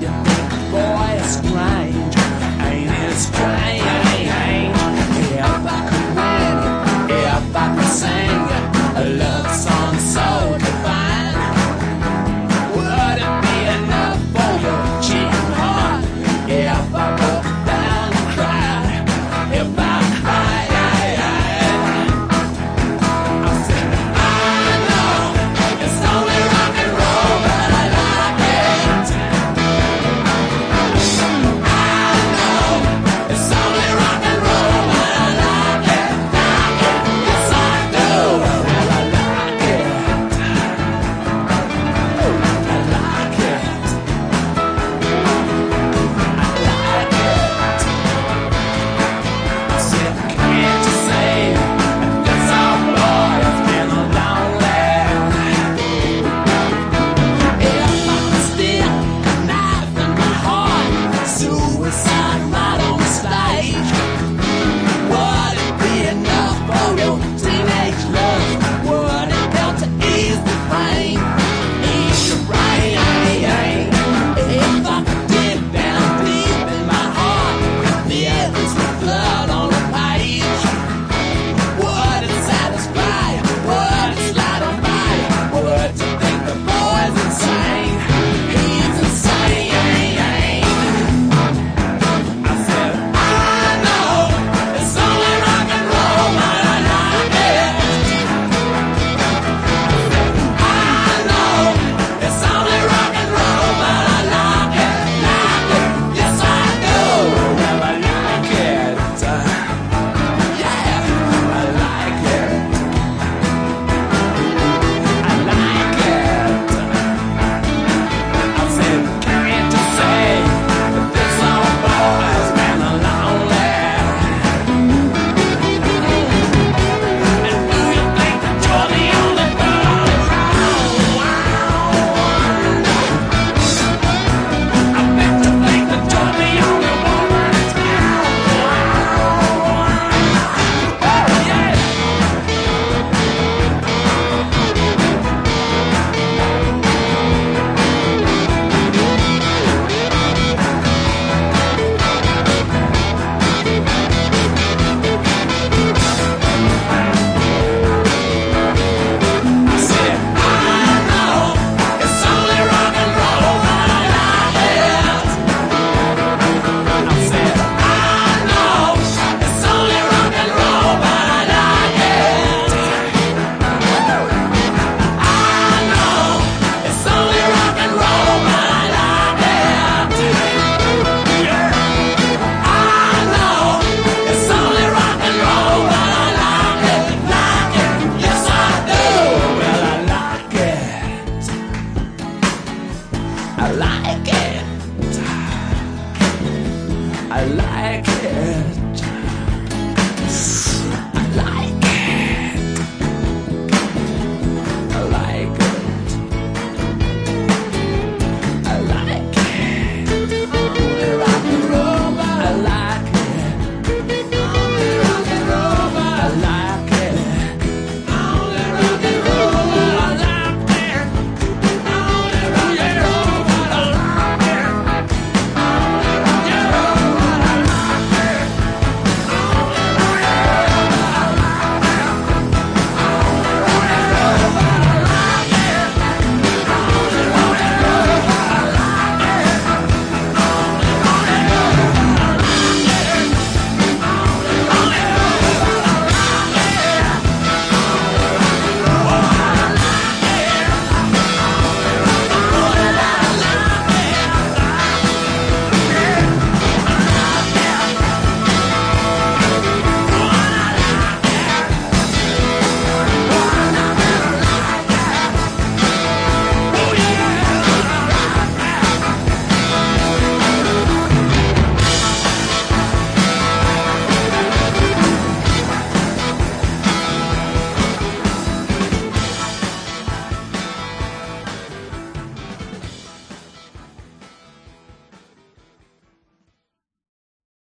Boy, it's crying. like it. I like it.